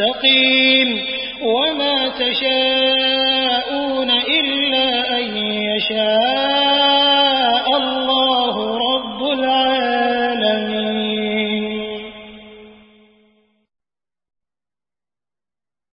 أن يستقيم وما تشاءون